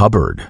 cupboard.